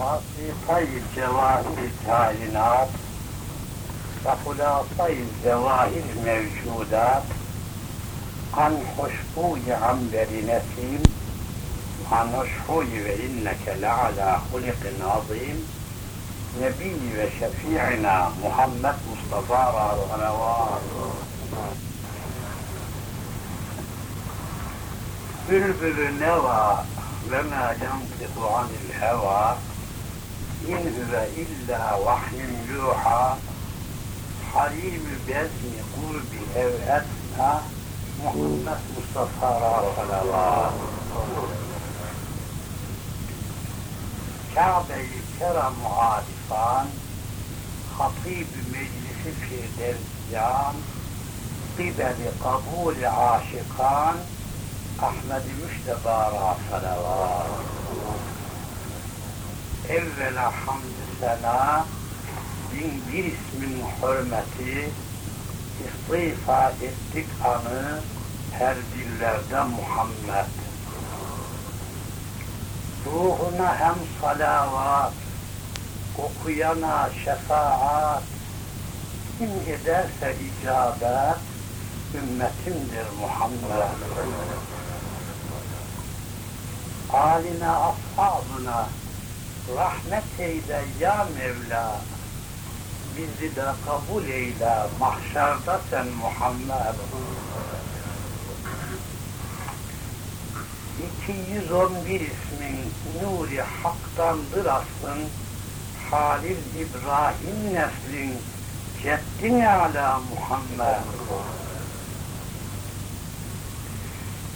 وصفتي الجواهر الكائنات وخلاصي الجواهر الموجودات عن خشبوي عنبر نسيم عن خشبوي وإنك لعلى خلق عظيم نبي وشفيعنا محمد مصطفى صلوات بلبل النوى لما ينطق عن الهوى إن هو إلا وحي يوحى. حليم باسم قرب أو أسمى محمد مصطفى صلى الله. كعبة ترى معارفان خطيب مجلس في درجان. طيب قبل قبول عاشقان. أحمد مشتبى صلوات Evvela hamd-ı sena bin bir ismin hürmeti istifa ettik anı her dillerde Muhammed. Ruhuna hem salavat, okuyana şefaat, kim ederse icabet, ümmetimdir Muhammed. Aline ashabına rahmet eyle ya Mevla. Bizi de kabul eyle mahşerde sen Muhammed. 211 ismin nuri haktandır aslın. Halil İbrahim neslin ceddin ala Muhammed.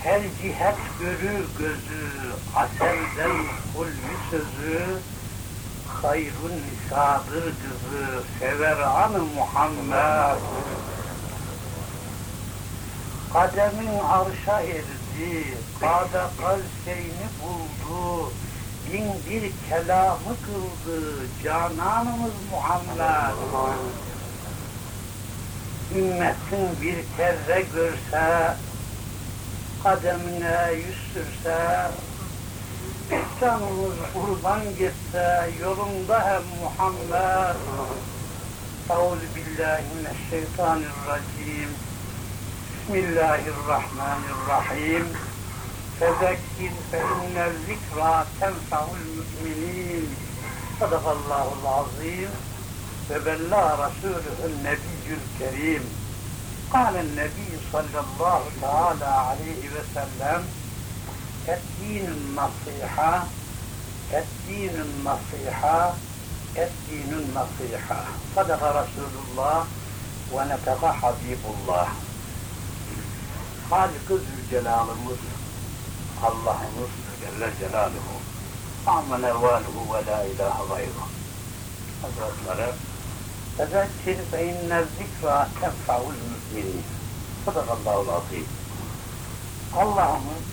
Her cihet görür gözü, aselden hulvi sözü, hayrun nisadır kızı, sever anı Muhammed. Kademin arşa erdi, kade kalseyni buldu, bin bir kelamı kıldı, cananımız Muhammed. Ümmetin bir kere görse, kademine yüz sürse, canımız kurban gitse, yolunda hem Muhammed. Euzu billahi mineşşeytanirracim. Bismillahirrahmanirrahim. Fezekkir fe innel zikra tenfa'ul müminin. Sadakallahul azim. Ve bella Resulühün nebiyyül kerim. قال النبي صلى الله تعالى عليه وسلم الدين النصيحة الدين النصيحة الدين النصيحة. صدق رسول الله ونطق حبيب الله. Halık-ı Zülcelal'ımız Allah'ımız Celle Celaluhu Amen evvaluhu ve la ilahe gayruhu Hazretleri Fe inne zikra tenfa'ul müminin. Sadakallahul azim. Allah'ımız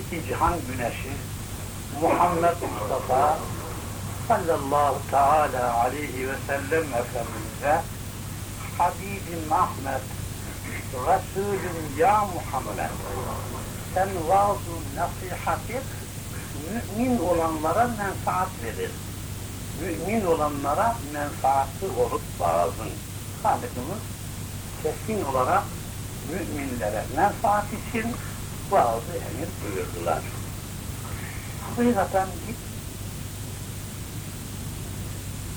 iki cihan güneşi Muhammed Mustafa sallallahu teala aleyhi ve sellem Efendimiz'e Habibim Ahmet Resulüm ya Muhammed sen vaaz-ı nasihat et mümin olanlara menfaat verir mümin olanlara menfaatli olup vaazın. Halikimiz kesin olarak müminlere menfaat için vaazı emir buyurdular. Hakikaten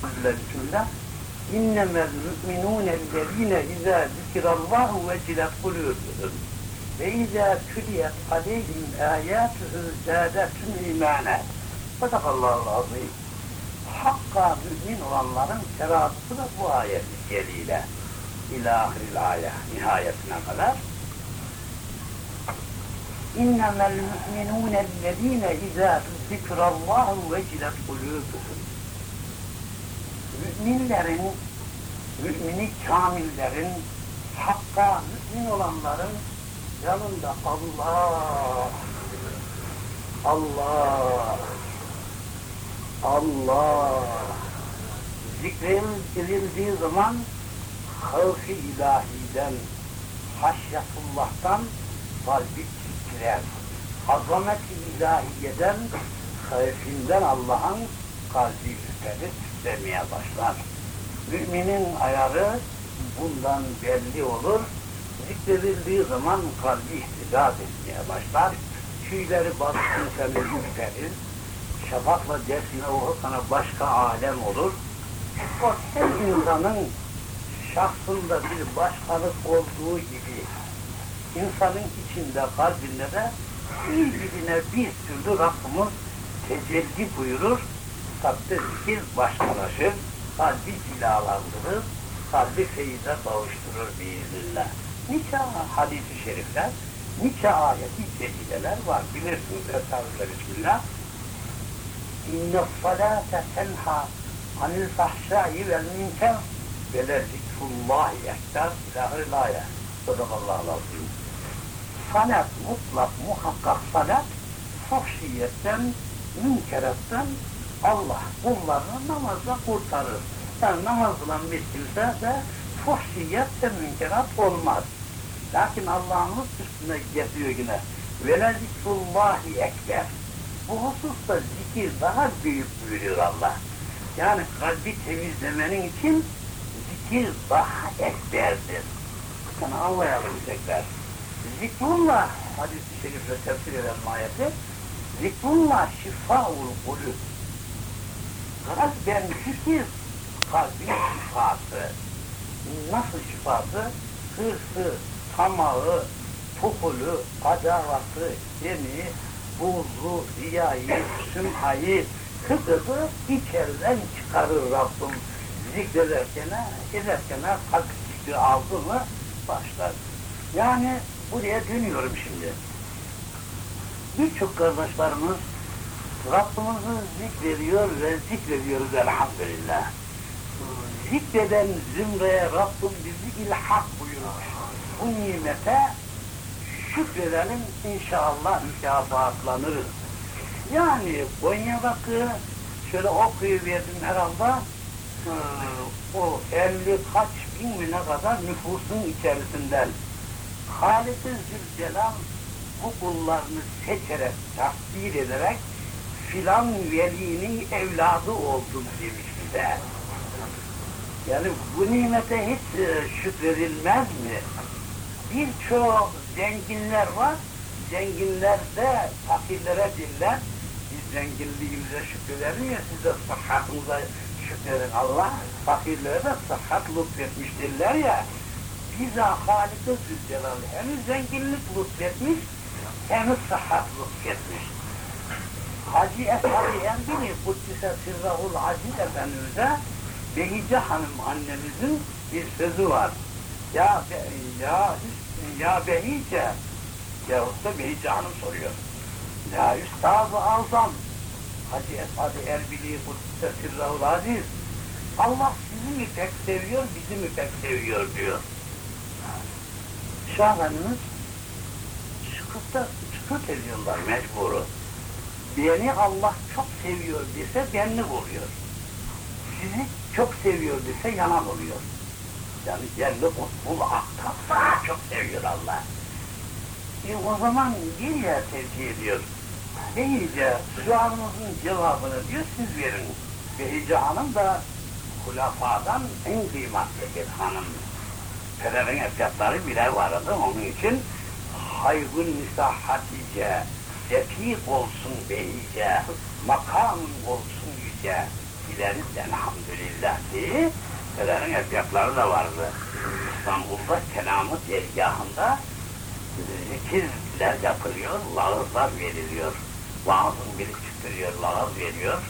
Bismillah İnnemel mü'minûne ellezîne izâ zikirallâhu vecilet kulûbuhum ve izâ tüliyet aleyhim âyâtuhu zâdetun imâne. Sadakallahu azîm hakka mümin olanların terazısı da bu ayet geliyle ilahiril ayet nihayetine kadar. İnnemel mü'minûne ellezîne izâ zikrallâhu vecilet kulûbuhum. Müminlerin, mümini kamillerin, hakka mümin olanların yanında Allah, Allah, Allah zikredildiği zaman havfi ilahiden, haşyatullah'tan kalbi titrer. Azamet-i ilahiyeden, havfinden Allah'ın kalbi ürperir, titremeye başlar. Müminin ayarı bundan belli olur. Zikredildiği zaman kalbi ihtizaz etmeye başlar. Tüyleri bazı insanı ürperir. Şafakla dersine okurken başka alem olur. O her insanın şahsında bir başkalık olduğu gibi insanın içinde, kalbinde de birbirine bir türlü Rabbimiz tecelli buyurur. Tabi zikir başkalaşır, kalbi cilalandırır, kalbi feyize kavuşturur biiznillah. Nice hadis-i şerifler, nice ayeti celileler var. Bilirsiniz Estağfurullah Bismillah. Salate tenha anil fahşai vel münker ve le zikrullahi ekber ilahir laye. Sadakallahu azim. Salat mutlak muhakkak salat fuhşiyetten, münkeretten Allah kullarını namazla kurtarır. Yani namaz kılan bir kimse de fuhşiyet ve münkerat olmaz. Lakin Allah'ımız üstüne getiriyor yine. Vele zikrullahi ekber. Bu hususta zikir daha büyük buyuruyor Allah. Yani kalbi temizlemenin için zikir daha ekberdir. Yani anlayalım tekrar. Zikrullah, hadis-i şerifle tefsir eden ayeti, zikrullah şifaul kulü. Kalben zikir, kalbin şifası. Nasıl şifası? Hırsı, tamağı, topulu, adavatı, kemiği, buzu, riyayı, sümhayı, kıtığı içeriden çıkarır Rabbim. Zikrederken, ederken kalp zikri aldı mı başlar. Yani buraya dönüyorum şimdi. Birçok kardeşlerimiz Rabbimizi zikrediyor ve zikrediyoruz elhamdülillah. Zikreden zümreye Rabbim bizi ilhak buyurmuş. Bu nimete şükredelim inşallah mükafatlanırız. Yani Konya'daki şöyle okuyuverdim herhalde e, o 50 kaç bin bine kadar nüfusun içerisinden Halik-i Zülcelal bu kullarını seçerek, takdir ederek filan velinin evladı oldum demiş bize. Yani bu nimete hiç e, şükredilmez mi? Birçok zenginler var, zenginler de fakirlere diller, biz zenginliğimize şükredelim siz de sıhhatınıza şükredin Allah, fakirlere de sıhhat lütfetmiş diller ya, bize Halik-i Zülcelal hem zenginlik lütfetmiş, hem sıhhat lütfetmiş. Hacı Esad-ı Enbili Kuddise Sirrahul Aziz Efendimiz'e Behice Hanım annemizin bir sözü var. Ya ya ya Behice yahut da Behice Hanım soruyor. Ya Üstad-ı Azam Hacı Esad-ı Erbili Kuddise Sirrahul Aziz Allah sizi mi pek seviyor, bizi mi pek seviyor diyor. Şahanımız çıkıp çıkıp ediyorlar mecburu. Beni Allah çok seviyor dese benlik oluyor. Sizi çok seviyor dese yalan oluyor. Yani yerli kutbul aktapsa çok seviyor Allah. E o zaman bir yer tercih ediyor. Behice sualınızın cevabını diyor siz verin. Behice Hanım da hulafadan en kıymetli bir hanım. Pederin efyatları bile vardı onun için haygun nisa Hatice, Defik olsun beyice, makamın olsun yüce, bileriz elhamdülillah diye pederin efyatları da vardı. İstanbul'da kelamı dergahında zikirler yapılıyor, lağızlar veriliyor. Vaazın biri çıktırıyor, lağız veriyor.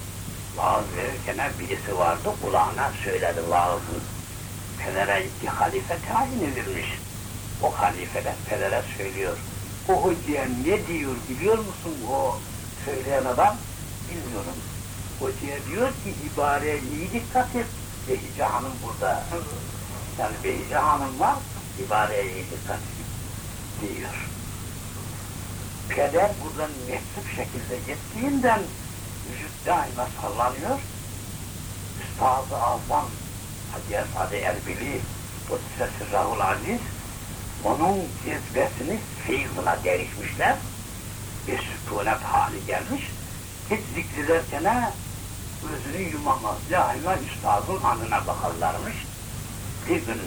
Lağız verirken birisi vardı, kulağına söyledi lağızın. Pedere iki halife tayin edilmiş. O halife de pedere söylüyor. O hocaya ne diyor biliyor musun o söyleyen adam? Bilmiyorum. Hocaya diyor ki ibareye iyi dikkat et. Behice Hanım burada. Yani Behice Hanım var, ibareye dikkat diyor. Peder buradan mektup şekilde gittiğinden vücut daima sallanıyor. Üstad-ı Azam Hacı Esad-ı Erbili Kudsesi Rahul Aziz onun cezbesini feyzına derişmişler. Bir sükunet hali gelmiş. Hiç zikrederken özünü gözü yumamaz. Daima üstadın anına bakarlarmış. Bir gün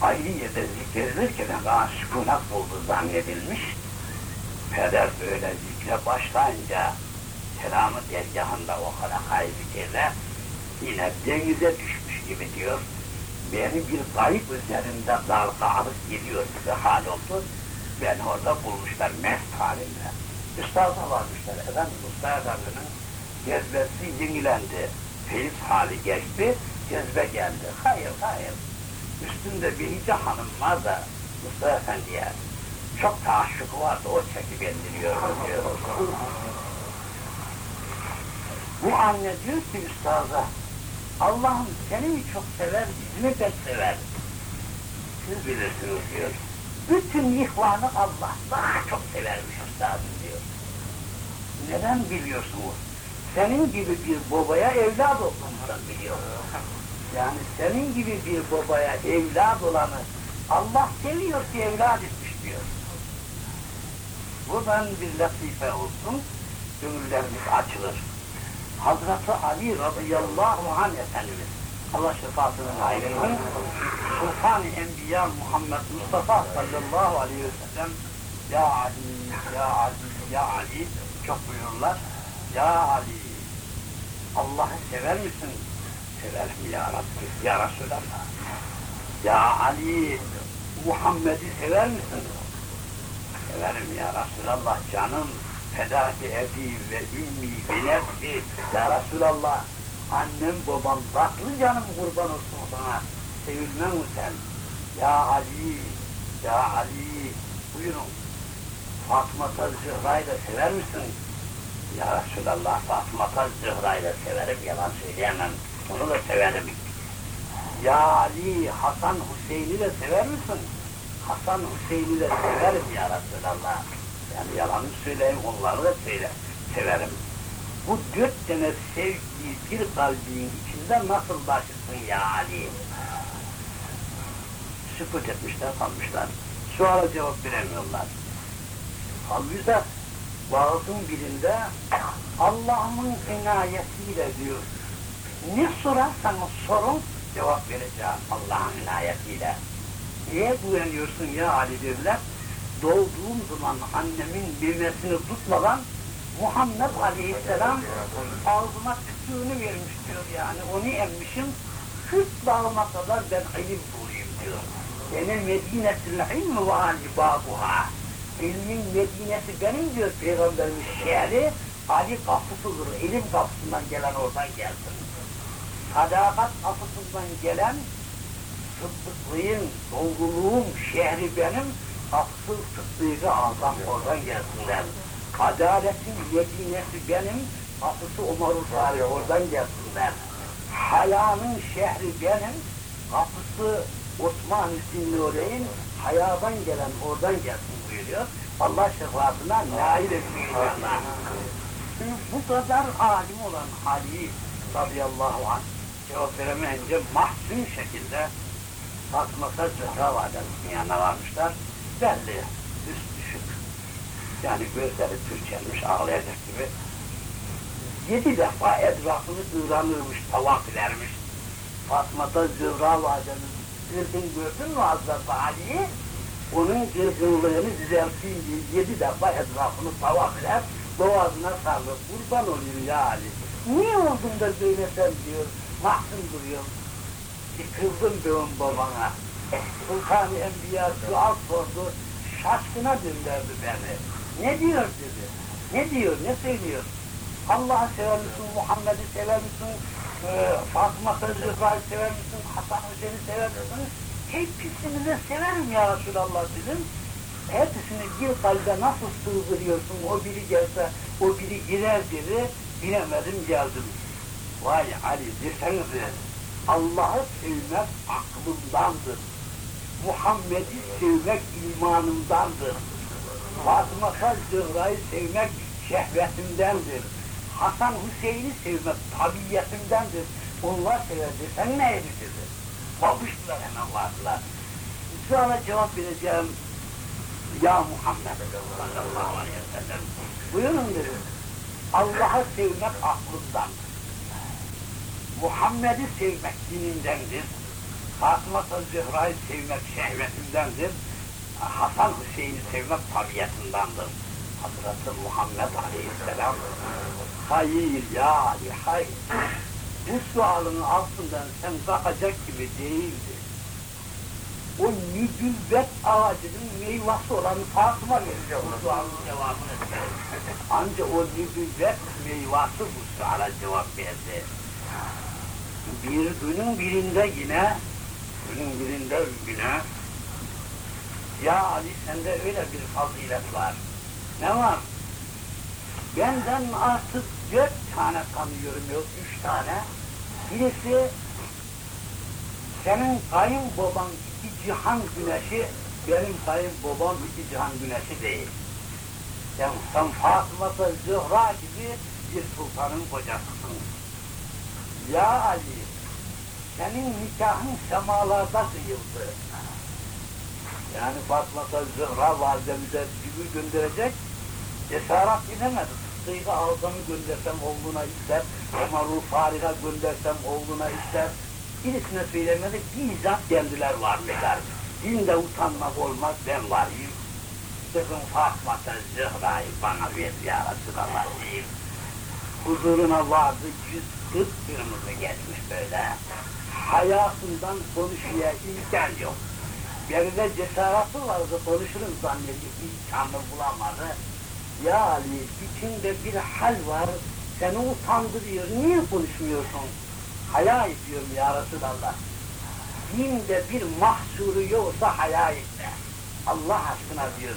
ayrı yerde zikredilirken daha sükunet buldu zannedilmiş. Peder böyle zikre başlayınca selamı dergahında o kadar kaybederler. Yine denize düşmüş gibi diyor. Beni bir kayıp üzerinde dalga alıp gidiyor bir hal oldu. Ben orada bulmuşlar mest halinde. Üstad'a varmışlar. Efendim Mustafa Efendi'nin cezbesi yenilendi. Feyiz hali geçti, cezbe geldi. Hayır, hayır. Üstünde bir hice hanım var da Mustafa Efendi'ye çok taaşşuk vardı, o çekip indiriyor diyor. Bu anne diyor ki üstaza, Allah'ım seni mi çok sever, bizi mi pek sever? Siz bilirsiniz diyor. Bütün ihvanı Allah daha çok severmiş üstadım diyor. Neden biliyorsunuz? Senin gibi bir babaya evlat olduğundan biliyorum. Yani senin gibi bir babaya evlat olanı Allah seviyor ki evlat etmiş diyor. Buradan bir latife olsun, gönüllerimiz açılır. Hazreti Ali radıyallahu anh Efendimiz, Allah şefaatine ayrılsın, Sultan-ı Enbiya Muhammed Mustafa sallallahu aleyhi ve sellem, Ya Ali, Ya Ali, Ya Ali, çok buyururlar. Ya Ali, Allah'ı sever misin? Severim ya Rabbi, ya Resulallah. Ya Ali, Muhammed'i sever misin? Severim ya Resulallah canım. Fedaki ebi ve ümmi ve nefsi. Ya Resulallah, annem babam tatlı canım kurban olsun sana. Sevilmem mi sen? Ya Ali, ya Ali, buyurun. Fatıma Zühra'yı da sever misin? Ya Resulallah Fatıma Zühra'yı da severim, yalan söyleyemem. Onu da severim. Ya Ali, Hasan Hüseyin'i de sever misin? Hasan Hüseyin'i de severim ya Resulallah. Yani yalanı söyleyeyim, onları da söyle, severim. Bu dört tane sevgiyi bir kalbin içinde nasıl taşırsın ya Ali? Sükut etmişler, kalmışlar. Suala cevap veremiyorlar. Halbuki vaazın birinde Allah'ın inayetiyle diyor. Ne sorarsanız sorun cevap vereceğim Allah'ın inayetiyle. Niye güveniyorsun ya Ali dediler. Doğduğum zaman annemin memesini tutmadan Muhammed Aleyhisselam ağzıma tütüğünü vermiş diyor yani. Onu emmişim. Kürt dağıma kadar ben ilim bulayım diyor. Benim Medine'sil ilmi ve alibabuha. İlmin Medine'si benim diyor Peygamberimiz şehri. Ali kapısıdır. İlim kapısından gelen oradan gelsin. Sadakat kapısından gelen sıddıklığın, dolguluğun şehri benim, haksız sıddığı azam oradan gelsinler. Adaletin medinesi benim, kapısı Umar-ı oradan gelsinler. Hayanın şehri benim, kapısı Osman Zünnûreyn, hayadan gelen oradan gelsin buyuruyor. Allah şefaatine nail etmiyor. Şimdi bu kadar alim olan Ali radıyallahu anh cevap veremeyince mahzun şekilde Fatma'da Zöhra Validemizin yanına varmışlar. Belli, üst düşük. Yani gözleri türçelmiş, ağlayacak gibi. Yedi defa etrafını ıranırmış, tavaf edermiş. Fatma'da Zöhra Validemiz kırgın gördün mü Hazreti Ali'yi? Onun kırgınlığını düzelteyim diye yedi defa etrafını tavaf eder, boğazına sarılır. Kurban olayım ya Ali. Niye oldun da böyle diyor, mahzun duruyor. Yıkıldım benim babana. Sultan-ı Enbiya sual sordu, şaşkına döndürdü beni. Ne diyor dedi. Ne diyor, ne söylüyor? Allah'ı sever misin, Muhammed'i sever misin, e, Fatıma Zühra'yı sever misin, Hasan Hüseyin'i sever misin? Hepsini de severim ya Resulallah dedim. Hepsini bir kalbe nasıl sığdırıyorsun, o biri gelse, o biri girer dedi, bilemedim geldim. Vay Ali desenize, Allah'ı sevmek aklımdandır. Muhammed'i sevmek imanımdandır. Fatıma Zühra'yı sevmek şehvetimdendir. Hasan Hüseyin'i sevmek tabiyetimdendir. Onlar severdi. Sen ne dedi? Babıştılar hemen vardılar. Sonra cevap vereceğim. Ya Muhammed sallallahu aleyhi ve sellem. Buyurun dedi. Allah'ı sevmek aklımdandır. Muhammed'i sevmek dinindendir. Fatıma Zühra'yı sevmek şehvetindendir. Hasan Hüseyin'i sevmek tabiatındandır. Hazreti Muhammed Aleyhisselam hayır ya hayır. Bu sualın altından sen bakacak gibi değildi. O nübüvvet ağacının meyvesi olan Fatıma verecek bu sualın cevabını. Ancak o nübüvvet meyvası bu suala cevap verdi. Bir günün birinde yine, günün birinde yine, ya Ali sende öyle bir fazilet var. Ne var? Benden artık dört tane tanıyorum yok, üç tane. Birisi senin kayınbaban iki cihan güneşi, benim kayınbabam iki cihan güneşi değil. Sen, sen Fatıma Zühra gibi bir sultanın kocasısın. Ya Ali, senin nikahın semalarda kıyıldı. Yani Fatıma Zühra validemize gibi gönderecek, cesaret edemedi. Sıddık'ı Azam'ı göndersem oğluna ister, Ömer'u Farik'a göndersem oğluna ister. Birisine söylemedi, bizzat kendiler vardılar. Dinde utanmak olmaz, ben varayım. Dedim Fatma Zühra'yı bana ver ya Resulallah diyeyim. Huzuruna vardı, yüz kırk kırmızı geçmiş böyle. Hayatından konuşuya imkan yok. Geride cesareti vardı, konuşurum zannedip imkanı bulamadı. Ya Ali, içinde bir hal var, seni utandırıyor, niye konuşmuyorsun? Haya ediyorum ya Resulallah. Dinde bir mahsuru yoksa haya etme. Allah aşkına diyor,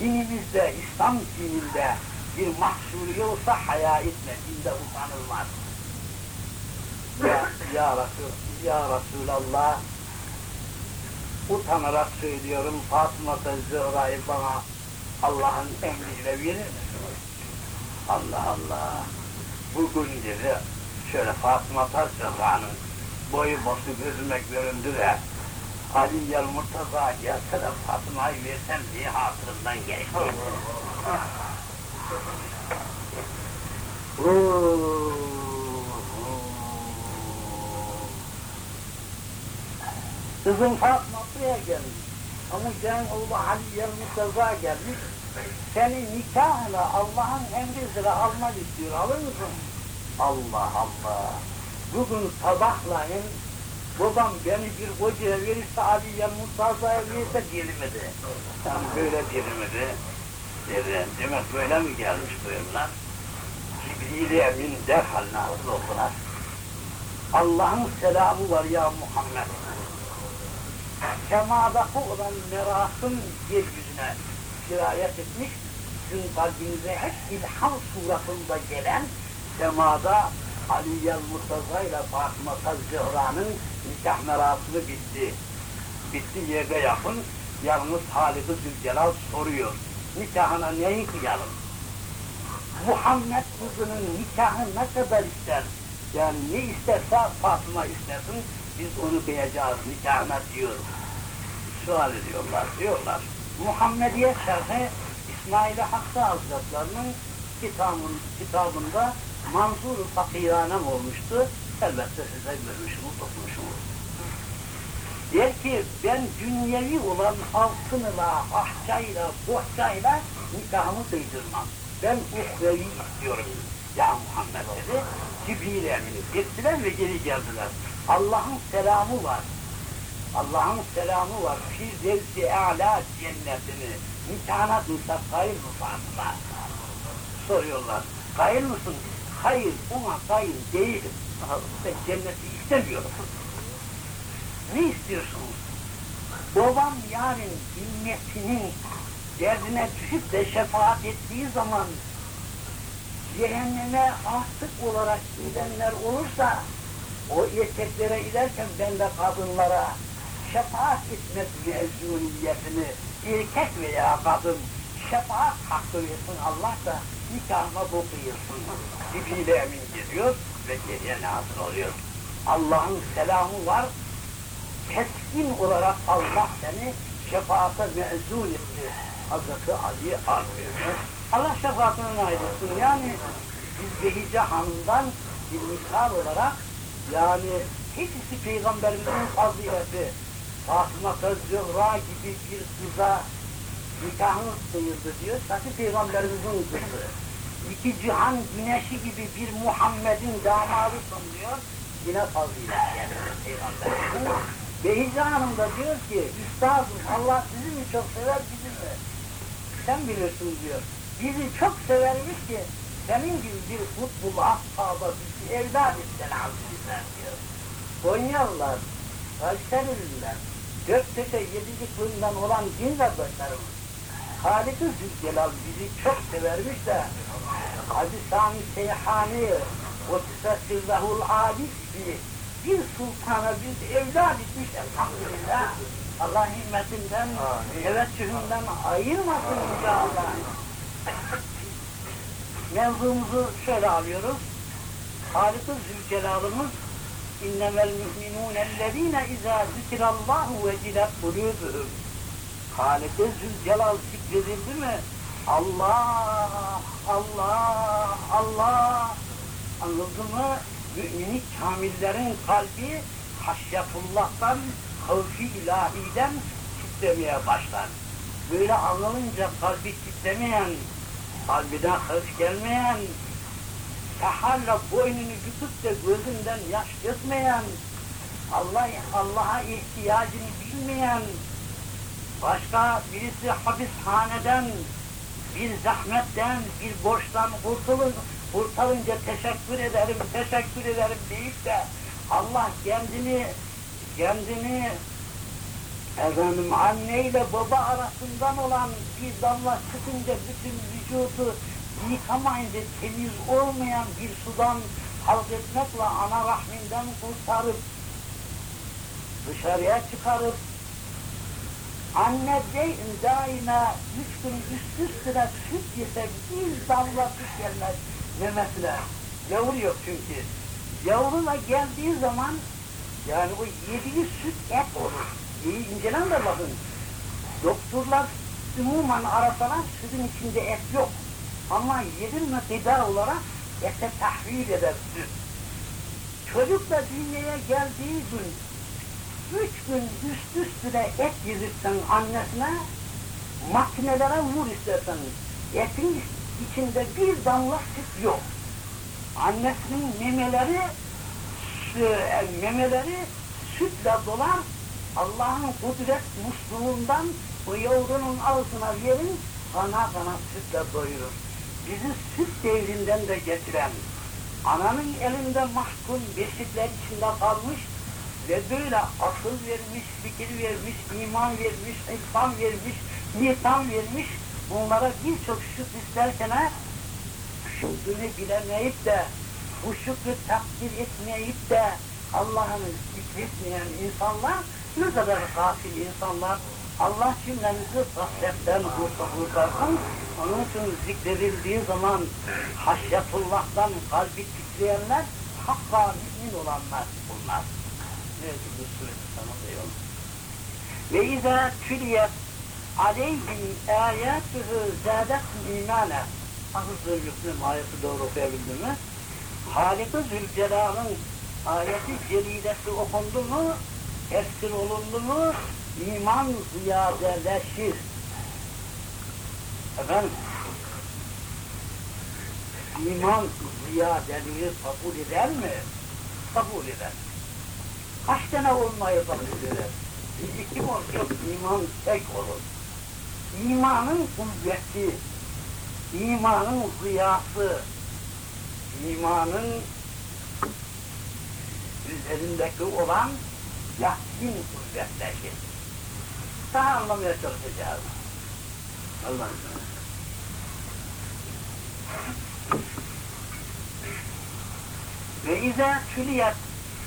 dinimizde, İslam dininde bir mahsuru yoksa haya etme, dinde utanılmaz. Ya, ya, Resul, ya Resulallah, utanarak söylüyorum, Fatıma Zühra'yı bana Allah'ın emriyle verir misiniz? Allah Allah. Bugün dedi, şöyle Fatıma Zühra'nın boyu bosu gözüme göründü de Ali Yel Murtaza gelse de Fatıma'yı versem diye hatırımdan geçti. Kızım Fatma buraya gelmiş. Ama sen oğlu Ali Yel Murtaza gelmiş. Senin nikahına Allah'ın emriyle almak istiyor. Alır mısın? Allah Allah. Bugün sabahlayın babam beni bir kocaya verirse Ali Yel Murtaza'ya verirse gelmedi. Sen böyle gelmedi. Dedi, demek böyle mi gelmiş buyurlar? Cibril-i Emin derhal nazil oldular. Allah'ın selamı var ya Muhammed. Semadaki olan merasım yeryüzüne sirayet etmiş, sizin kalbinize hep ilham suratında gelen semada Ali Yel Murtaza ile Fatıma Zühra'nın nikah merasımı bitti. Bitti yerde yakın, yalnız Halik-i Zülcelal soruyor, nikahına neyi kıyalım? Muhammed kızının nikahı ne kadar ister? Yani ne isterse Fatıma istersin, biz onu kıyacağız nikahına diyor. Sual ediyorlar, diyorlar. Muhammediye Şerhi İsmail-i Hakkı Hazretlerinin kitabın, kitabında manzur-u fakiranem olmuştu. Elbette size görmüşsünüz, okumuşsunuz. Der ki ben dünyevi olan altınla, ahçayla, bohçayla nikahımı kıydırmam. Ben uhrevi istiyorum ya Muhammed dedi. Cibril emini gittiler ve geri geldiler. Allah'ın selamı var. Allah'ın selamı var. Firdevsi A'la cennetini nikahına dursak hayır mı Fatıma? Soruyorlar. Hayır mısın? Hayır, ona hayır değilim. Ben cenneti istemiyorum. Ne istiyorsunuz? Babam yarın ümmetinin derdine düşüp de şefaat ettiği zaman cehenneme artık olarak gidenler olursa o erkeklere giderken ben de kadınlara şefaat etmek mezuniyetini erkek veya kadın şefaat hakkı versin Allah da nikahına bu kıyılsın. Cibril Emin geliyor ve geriye nazır oluyor. Allah'ın selamı var. Keskin olarak Allah seni şefaate mezun etti. Hazreti Ali arz Allah şefaatine nail etsin. Yani biz Behice Hanım'dan bir misal olarak Yani hepsi peygamberimizin fazileti. Fatıma Zühra gibi bir kıza nikahını kıyıldı diyor. Sanki peygamberimizin kızı. İki cihan güneşi gibi bir Muhammed'in damadısın diyor. Yine fazilet yani peygamberimizin. Behice Hanım da diyor ki, Üstadım Allah sizi mi çok sever bizi mi? Sen bilirsin diyor. Bizi çok severmiş ki senin gibi bir futbol ashaba bizi evlat etsen azizler diyor. Konyalılar, Kayseri'liler, Göktepe yedicikliğinden olan din kardeşlerimiz, Halik-i Zülcelal bizi çok severmiş de Hacı Sami Seyhani, o Sirrahul Ali gibi bir sultana biz evlat etmiş elhamdülillah. Allah himmetinden, teveccühünden ayırmasın inşallah. Mevzumuzu şöyle alıyoruz. Halik-i Zülcelal'ımız İnnemel mü'minûne ellezîne izâ zikirallâhu vecilet kulûbuhum. Halik-i Zülcelal zikredildi mi? Allah, Allah, Allah. Anladın mı? Mümin kamillerin kalbi haşyetullah'tan, havfi ilahiden titremeye başlar. Böyle anılınca kalbi titremeyen, kalbine hırs gelmeyen, sehalla boynunu yutup da gözünden yaş dökmeyen, Allah Allah'a ihtiyacını bilmeyen, başka birisi hapishaneden, bir zahmetten, bir borçtan kurtulun, kurtarınca teşekkür ederim, teşekkür ederim deyip de Allah kendini, kendini efendim anneyle baba arasından olan bir damla çıkınca bütün vücudu yıkamayınca temiz olmayan bir sudan halk ana rahminden kurtarıp dışarıya çıkarıp anne de, daima üç gün üst üstüne süt yese bir damla süt gelmez memesine. Yavru yok çünkü. Yavruna geldiği zaman yani o yediği süt et olur. İyi incelen de bakın. Doktorlar umuman arasalar sütün içinde et yok. Ama yedirme gıda olarak ete tahvil eder süt. Çocuk da dünyaya geldiği gün üç gün üst üstüne et yedirsen annesine makinelere vur istersen etin içinde bir damla süt yok. Annesinin memeleri memeleri sütle dolar Allah'ın kudret musluğundan o yavrunun ağzına verin kana kana sütle doyurur. Bizi süt devrinden de getiren ananın elinde mahkum beşikler içinde kalmış ve böyle akıl vermiş, fikir vermiş, iman vermiş, ihsan vermiş, nisan vermiş, bunlara birçok şükür isterken şükrünü bilemeyip de, bu şükrü takdir etmeyip de Allah'ını zikretmeyen insanlar ne kadar gafil insanlar. Allah cümlemizi gafletten kurtarsın. Onun için zikredildiği zaman haşyetullah'tan kalbi titreyenler hakka mümin olanlar bunlar. Sana da yok. Ve izâ tüliyet aleyhim âyâtuhu zâdetum imâne. Hafız Müslüm ayeti doğru okuyabildim mi? Halik-i Zülcelal'ın ayeti celilesi okundu mu, tefsir olundu mu, iman ziyadeleşir. Efendim, iman ziyadeliği kabul eder mi? Kabul eder. Kaç tane olmayı kabul eder? İki olacak iman tek olur. İmanın kuvveti, imanın ziyası, imanın üzerindeki olan yakin kuvvetleşir. Daha anlamaya çalışacağız. İzniyle. Ve izâ tüliyet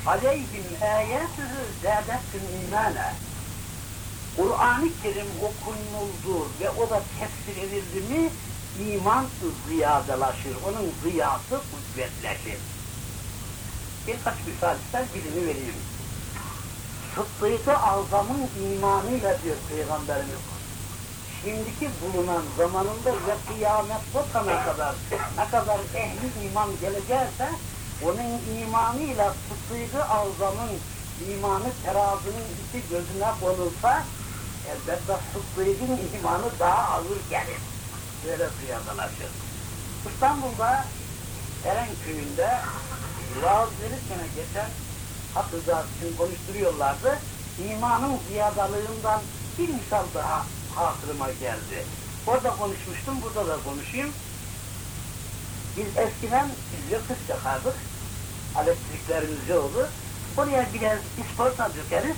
aleyhim âyâtuhu zâdettun imâne. Kur'an-ı Kerim okunuldu ve o da tefsir edildi mi iman ziyadalaşır, onun ziyası kuvvetleşir. Birkaç misal ister birini vereyim. Sıddık-ı Azam'ın imanıyla diyor Peygamberimiz. Şimdiki bulunan zamanında ve kıyamet kopana kadar ne kadar ehli iman gelecekse onun imanıyla Sıddık-ı Azam'ın imanı terazinin iki gözüne konulsa elbette Sıddık'ın imanı daha ağır gelir. Böyle kıyaslaşır. İstanbul'da Eren köyünde vaaz verirken geçen Hakkı'da için konuşturuyorlardı. İmanın ziyadalığından bir misal daha hatırıma geldi. Orada konuşmuştum, burada da konuşayım. Biz eskiden yakıt yakardık. Elektriklerimiz yoktu. Oraya biraz isporta dökeriz.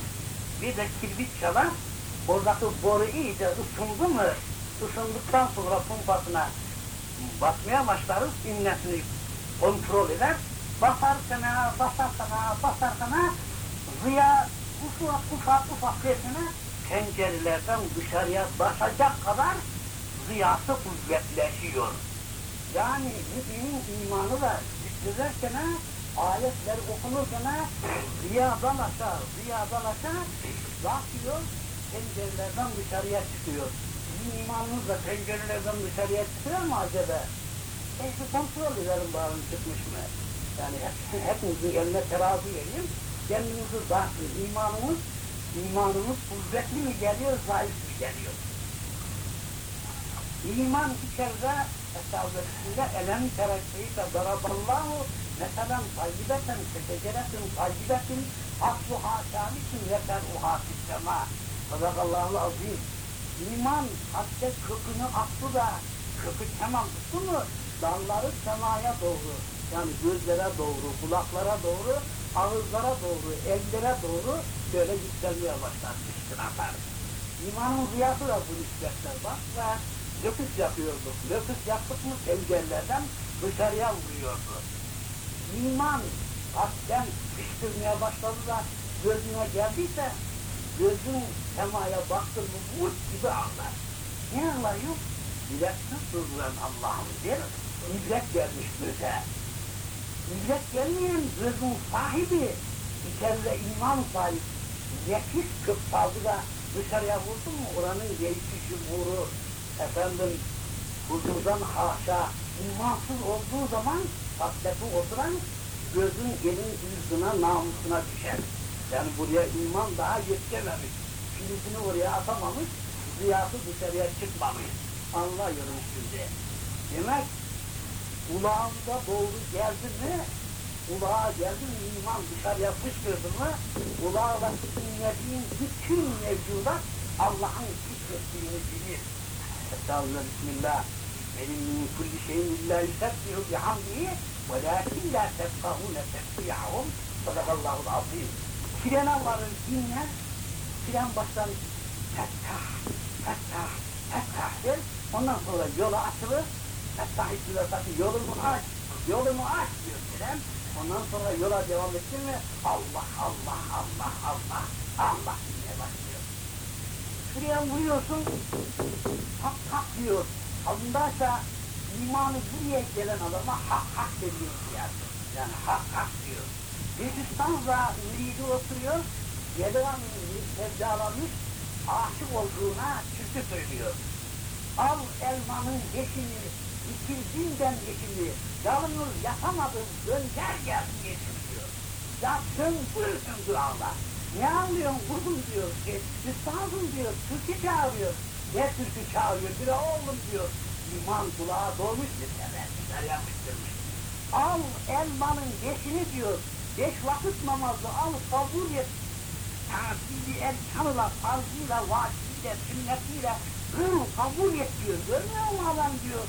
Bir de kirbit çalar. Oradaki boru iyice ısındı mı, ısındıktan sonra pumpasına basmaya başlarız, innesini kontrol eder. Basarsana, basarsana, basarsana, ziya ufak ufak ufak sesine pencerelerden dışarıya basacak kadar ziyası kuvvetleşiyor. Yani müminin imanı da zikredilirken, ayetler okunurken ziyadan aşağı, ziyadan aşağı bakıyor, pencerelerden dışarıya çıkıyor. Sizin imanınız da pencerelerden dışarıya çıkıyor mu acaba? Bir kontrol edelim bağım çıkmış mı? Yani hep, hepinizin eline terazi vereyim, kendinizi bakın, imanımız, imanımız kuvvetli mi geliyor, zayıf mı geliyor? İman içeride Estağfirullah elem terekkeyke daraballahu meselen tayyibeten keteceretin tayyibetin asluha şamikin ve fer'uha fissema sadakallahu azim İman hatta kökünü aklı da kökü tamam tuttu mu dalları semaya doğru yani gözlere doğru, kulaklara doğru, ağızlara doğru, ellere doğru böyle yükselmeye başlar, fışkıralar. İmanın ziyası da bu nispetler bak ve Löpüs yapıyorduk. Löpüs yaptık mı pencerelerden dışarıya vuruyordu. İman kalpten fışkırmaya başladı da gözüne geldiyse gözün semaya baktı mı vur gibi anlar. Ne anlıyor? İlaçsız durduran Allah'ım der. İbret gelmiş göze. İbret gelmeyen gözün sahibi, içeride iman sahibi, nefis kök da dışarıya vurdu mu oranın geçişi vurur efendim huzurdan haşa imansız olduğu zaman tableti oturan gözün elin yüzüne namusuna düşer. Yani buraya iman daha yetkememiş. Filizini oraya atamamış, ziyası dışarıya çıkmamış. Anlıyorum şimdi. Demek kulağında doğru geldi mi, kulağa geldi mi iman dışarıya fışkırdı mı, kulağla dinlediğin bütün mevcudat Allah'ın fikrettiğini bilir. Estağfurullah, Bismillah. Benim min kulli şeyin illa yusabbihu bihamdihi velakin la tefkahune tefsiyahum sadakallahul azim. Trene varır dinler, tren baştan fettah, fettah, fettah der. Ondan sonra yola açılır, içiler tabi yolumu aç, yolumu aç diyor tren. Ondan sonra yola devam etti mi Allah, Allah, Allah, Allah, Allah diye başlıyor. Şuraya vuruyorsun, hak hak diyor. Aldığındaysa imanı buraya gelen adama hak hak deniyor yani. Yani hak hak diyor. Üstazla müridi oturuyor, gelen sevdalamış, aşık olduğuna türkü söylüyor. Al elmanın yeşini, ikirdinden yeşini, yalnız yapamadım, gönder gelsin yeşil diyor. Yapsın buyursun dualar. Ne anlıyorsun kuzum diyor, e, üstadım diyor, türkü çağırıyor. Ne türkü çağırıyor, bir oğlum diyor. İman kulağa dolmuş bir sefer, güzel yapıştırmış. Al elmanın beşini diyor, beş vakit namazı al kabul et. Takibi erkanıyla, farzıyla, vacibiyle, sünnetiyle kıl kabul et diyor. Görmüyor musun adam diyor.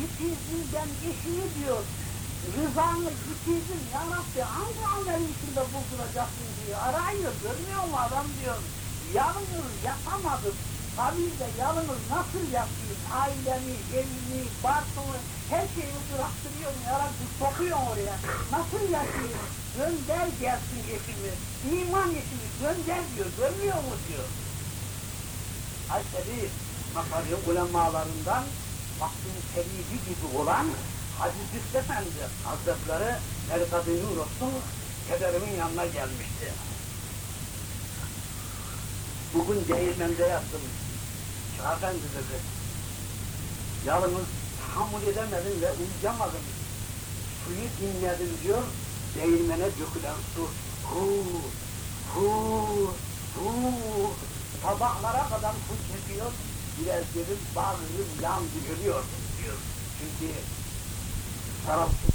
Yitizliğinden eşini diyor. Rızanı yitirdin ya Rabbi hangi amelin içinde bulduracaksın diyor. Arayıyor görmüyor musun adam diyor. Yalnız yapamadım. Kabirde yalnız nasıl yapayım? Ailemi, evimi, barkımı, her şeyimi bıraktırıyorum ya Rabbi sokuyorum oraya. Nasıl yapayım? Gönder gelsin eşimi, iman eşimi gönder diyor, görmüyor mu diyor. Hayseri Makari ulemalarından Seridi gibi olan Hacı Züht Efendi Hazretleri Merkaz-ı Nur olsun pederimin yanına gelmişti. Bugün değirmende yattım. Şah Efendi dedi. Yalnız tahammül edemedim ve uyuyamadım. suyu dinledim diyor, değirmene dökülen su. Hu, hu, hu. Sabahlara kadar su çekiyor, biraz dedim bağırıp yandı görüyor diyor. Çünkü tarafsız